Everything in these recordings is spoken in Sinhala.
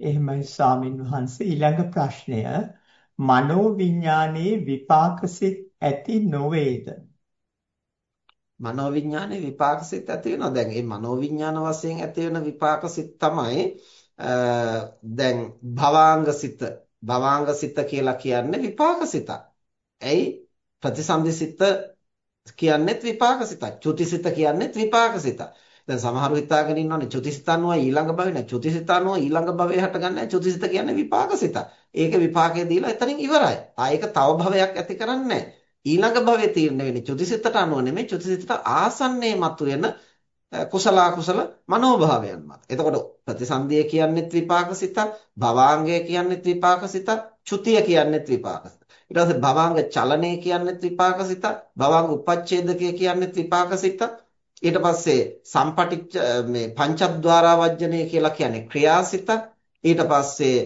එහෙමයි ස්වාමින් වහන්සේ ඊළඟ ප්‍රශ්නය මනෝ විඥානයේ විපාකසිත ඇති නොවේද මනෝ විඥානයේ විපාකසිත ඇති වෙනවා දැන් මේ මනෝ විඥාන වශයෙන් ඇති වෙන විපාකසිත තමයි දැන් භවාංගසිත භවාංගසිත කියලා කියන්නේ විපාකසිතක්. ඇයි ප්‍රතිසන්දිසිත කියන්නේත් විපාකසිතක්. චුතිසිත කියන්නේත් විපාකසිතක්. දැන් සමහරව හිතාගෙන ඉන්නවනේ චුතිසිත අනුව ඊළඟ භවෙ නෑ චුතිසිත අනුව ඊළඟ භවයේ හටගන්නේ චුතිසිත කියන්නේ විපාකසිත. ඒක විපාකයේ දීලා එතනින් ඉවරයි. ආ ඒක තව භවයක් ඇති කරන්නේ ඊළඟ භවයේ තීරණය වෙන්නේ චුතිසිතට අනුව නෙමෙයි චුතිසිතට ආසන්නයේ මතුවෙන කුසල කුසල මනෝභාවයන් මත. එතකොට ප්‍රතිසන්දිය කියන්නේත් විපාකසිත, භවාංගය කියන්නේත් විපාකසිත, චුතිය කියන්නේත් විපාකසිත. ඊට පස්සේ භවාංග චලනය කියන්නේත් විපාකසිත, භවාංග උපච්ඡේදකය කියන්නේත් විපාකසිත. ඊට පස්සේ සම්පටිච්ච මේ පංචද්වාරා වජ්ජනය කියලා කියන්නේ ක්‍රියාසිත. ඊට පස්සේ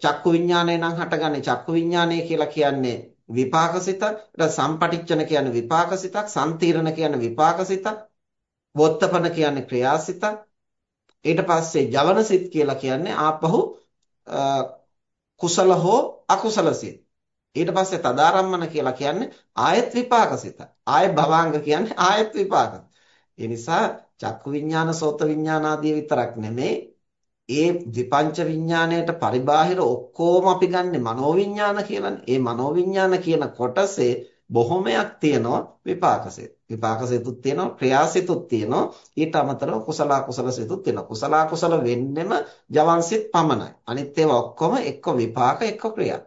චක්කු විඥානය නම් හටගන්නේ චක්කු විඥානය කියලා කියන්නේ විපාකසිත. ඊට සම්පටිච්චන කියන්නේ විපාකසිතක්. සම්තීරණ කියන්නේ විපාකසිතක් වොත්තපන කියන්නේ ක්‍රියාසිතක් ඊට පස්සේ ජවනසිත කියලා කියන්නේ ආපහු කුසල හෝ අකුසල සිත. ඊට පස්සේ තදාරම්මන කියලා කියන්නේ ආයත් විපාකසිත. ආය භවාංග කියන්නේ ආයත් විපාකසිත. ඒ නිසා චක්කු විඥාන සෝත විඥාන ආදී විතරක් නෙමෙයි ඒ විපංච විඥාණයට පරිබාහිර ඔක්කොම අපි ගන්නෙ මනෝවිඥාන කියලානේ. ඒ මනෝවිඥාන කියන කොටසේ බොහොමයක් තියෙනවා විපාකසෙත්. විපාකසෙතුත් තියෙනවා ක්‍රියාසෙතුත් තියෙනවා. ඊට අමතරව කුසල කුසල සෙතුත් තියෙනවා. කුසල කුසල වෙන්නෙම ජවන්සිට පමණයි. අනිත් ඒවා ඔක්කොම එක්ක විපාක එක්ක ක්‍රියා.